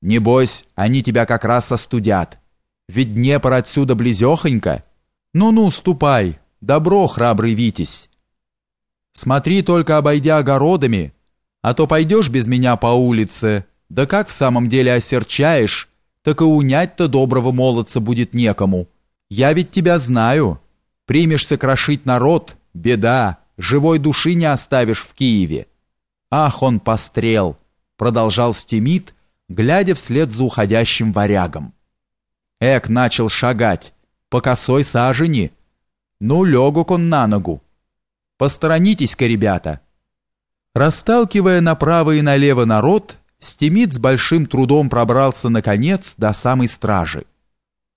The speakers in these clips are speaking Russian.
Небось, они тебя как раз остудят. Ведь Днепр отсюда близехонько. Ну-ну, ступай, добро, храбрый Витязь. Смотри только, обойдя огородами, а то пойдешь без меня по улице, да как в самом деле осерчаешь, так и унять-то доброго молодца будет некому. Я ведь тебя знаю. Примешься крошить народ, беда, живой души не оставишь в Киеве. Ах, он пострел, продолжал Стимит, глядя вслед за уходящим варягом. Эк начал шагать, по косой сажени. Ну, легок он на ногу. Посторонитесь-ка, ребята. Расталкивая направо и налево народ, Стимит с большим трудом пробрался, наконец, до самой стражи.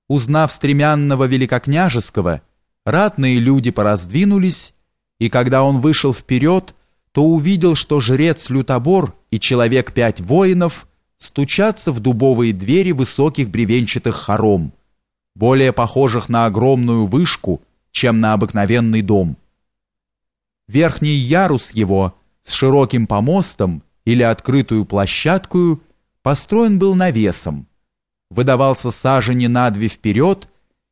Узнав стремянного великокняжеского, ратные люди пораздвинулись, и когда он вышел вперед, то увидел, что жрец Лютобор и человек пять воинов стучатся в дубовые двери высоких бревенчатых хором, более похожих на огромную вышку, чем на обыкновенный дом. Верхний ярус его с широким помостом или открытую площадкою построен был навесом, выдавался сажени на две вперед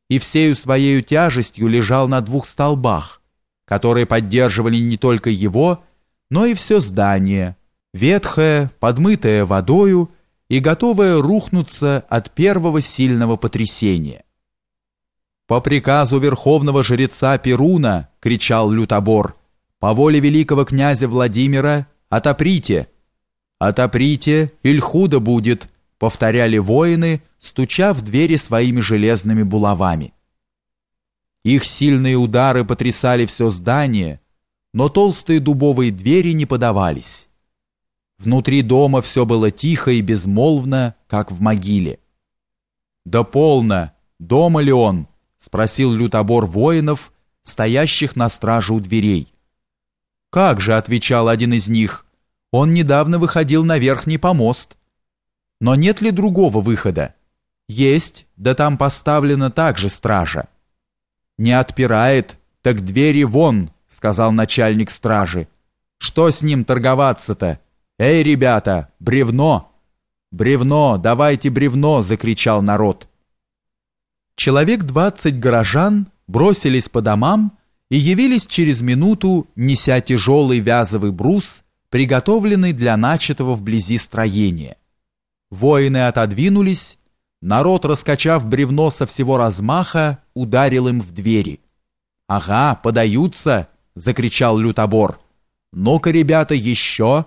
и всею своей тяжестью лежал на двух столбах, которые поддерживали не только его, но и все здание, ветхое, подмытое водою и готовое рухнуться от первого сильного потрясения. «По приказу верховного жреца Перуна!» — кричал Лютобор. «По воле великого князя Владимира отоприте!» «Отоприте, иль худо будет!» — повторяли воины, стуча в двери своими железными булавами. Их сильные удары потрясали все здание, но толстые дубовые двери не подавались. Внутри дома все было тихо и безмолвно, как в могиле. «Да полно! Дома ли он?» — спросил лютобор воинов, стоящих на страже у дверей. «Как же?» — отвечал один из них. «Он недавно выходил на верхний помост». «Но нет ли другого выхода?» «Есть, да там поставлена также стража». «Не отпирает, так двери вон!» сказал начальник стражи. Что с ним торговаться-то? Эй, ребята, бревно! Бревно, давайте бревно, закричал народ. Человек двадцать горожан бросились по домам и явились через минуту, неся тяжелый вязовый брус, приготовленный для начатого вблизи строения. Воины отодвинулись, народ, раскачав бревно со всего размаха, ударил им в двери. «Ага, подаются!» закричал лютобор. Ну-ка, ребята, еще.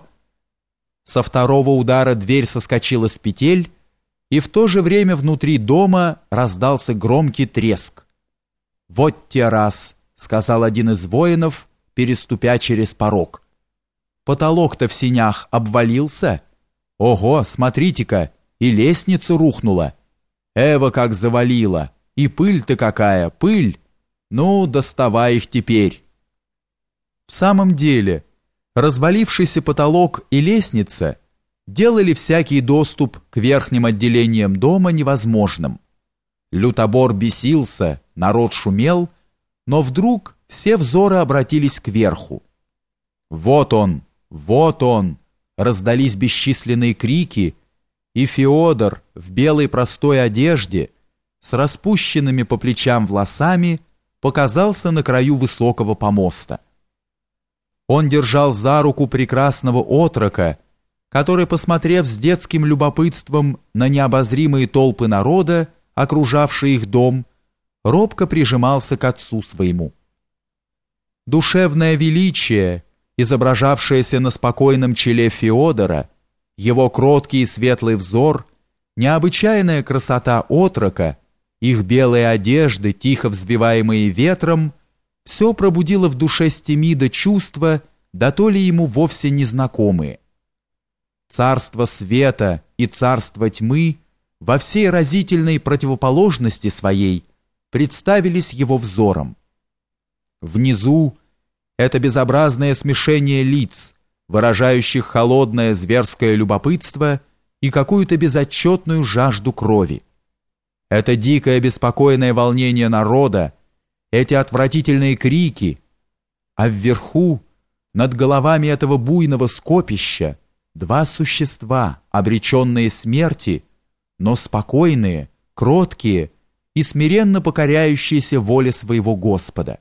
Со второго удара дверь соскочила с петель, и в то же время внутри дома раздался громкий треск. Вот те раз, сказал один из воинов, переступя через порог. Потолок-то в синях обвалился. Ого, смотрите-ка, и лестница рухнула. Эва как завалила, и пыль-то какая, пыль. Ну, доставай их теперь. В самом деле, развалившийся потолок и лестница делали всякий доступ к верхним отделениям дома невозможным. Лютобор бесился, народ шумел, но вдруг все взоры обратились к верху. «Вот он! Вот он!» раздались бесчисленные крики, и Феодор в белой простой одежде с распущенными по плечам волосами показался на краю высокого помоста. Он держал за руку прекрасного отрока, который, посмотрев с детским любопытством на необозримые толпы народа, окружавшие их дом, робко прижимался к отцу своему. Душевное величие, изображавшееся на спокойном челе Феодора, его кроткий и светлый взор, необычайная красота отрока, их белые одежды, тихо взвиваемые ветром — все пробудило в душе Стемида чувства, да то ли ему вовсе незнакомые. Царство света и царство тьмы во всей разительной противоположности своей представились его взором. Внизу это безобразное смешение лиц, выражающих холодное зверское любопытство и какую-то безотчетную жажду крови. Это дикое беспокойное волнение народа, эти отвратительные крики, а вверху, над головами этого буйного скопища, два существа, обреченные смерти, но спокойные, кроткие и смиренно покоряющиеся воле своего Господа.